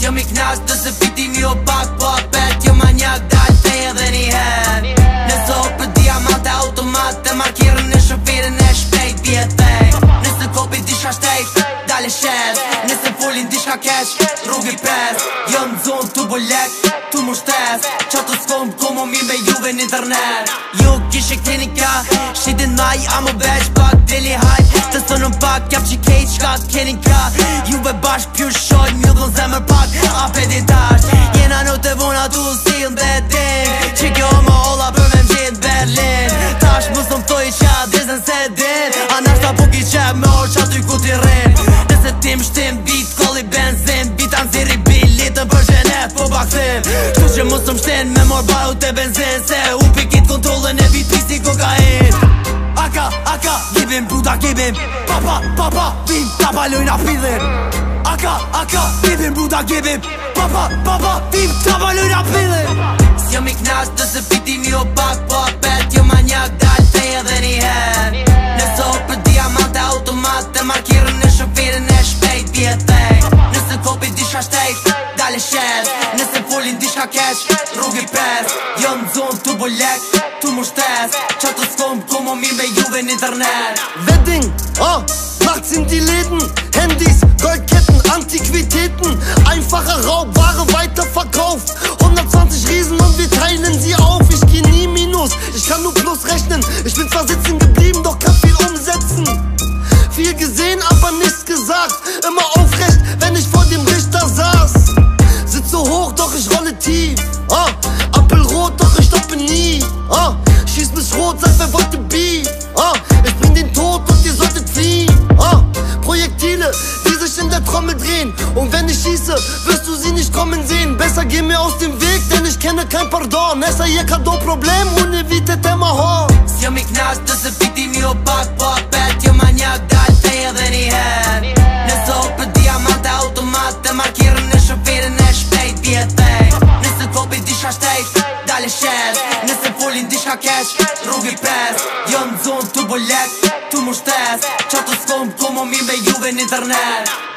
Jom i knasht dhe se piti mi o bak po apet Jom ma njak dalj të e dhe një për diamant e automat Dhe markirën në shëfirën e shpejt vjetej Nëse kopi disha shtejt, dale shes Nëse fullin disha kesh, rrugi pres Jom zonë të bolek, të mushtes Qa të skom, komo mi me juve në internet Ju jo, kishë klinika, shqitin maj, amo veç Pak deli hajt, të sënën pak, jap që kejt Qka të kenin ka, juve bashk pjush dhe më pak apetitash Jena në të vuna tu s'ilm dhe din Që kjo më olla për me mqin Berlin Tash më së më thoi qa dizen se din A nashta po ki qep me orë qa ty ku ti rrin Nëse tim shtim bit koli benzin Bitan ziri bilitën për gjenet po baksim Që që më së më shtin me mor baju të benzin Se u pikit kontrolën e bit pisi kokain Aka, aka, gibim, buda gibim Papa, papa, bim, tapa lojna fillin Aka, Aka, aka, bibim, buda, gibim Papa, papa, tim, të valyra, pëllim Si jom i knasht, dhe se piti mi o pak Po apet, jom manjak, dal, të e dhe një her Në zohë për diamant e automat Dhe markirën në shëpirën e shpejt, vjetë Nëse kopi di shka shtejt, dal e shet Nëse fullin di shka kesh, rrug i Jo Jom zonë të bulek, të mështes Qa të skom, ku më mime juve në internet Vedin, oh, maxim t'i litin, hendis Goldketten, Antiquitäten, einfache Raubware weiterverkauft. 120 Riesen und wir teilen sie auf. Ich geh nie Minus, ich kann nur Plus rechnen. Ich bin zwar sitzen geblieben, doch kann viel umsetzen. Viel gesehen, aber nichts gesagt. Immer diese Stimme der Trommel drehen Und wenn ich schieße, wirst du sie nicht kommen sehen Besser geh mir aus dem Weg, denn ich kenne kein Pardon Essa je ka do problem, un e vite te ma ho Si jam i knas, të se mi o pak po apet Jo ma njak dal të e dhe një her Nëse o për diamant e automat Dhe markirën në shëfirën e shpejt bje thej Nëse të popi disha shtejt, dale shet Nëse folin disha kesh, rrugi pes Jo në zonë të tu më shtes të s'kom, ku më mi me juve në internet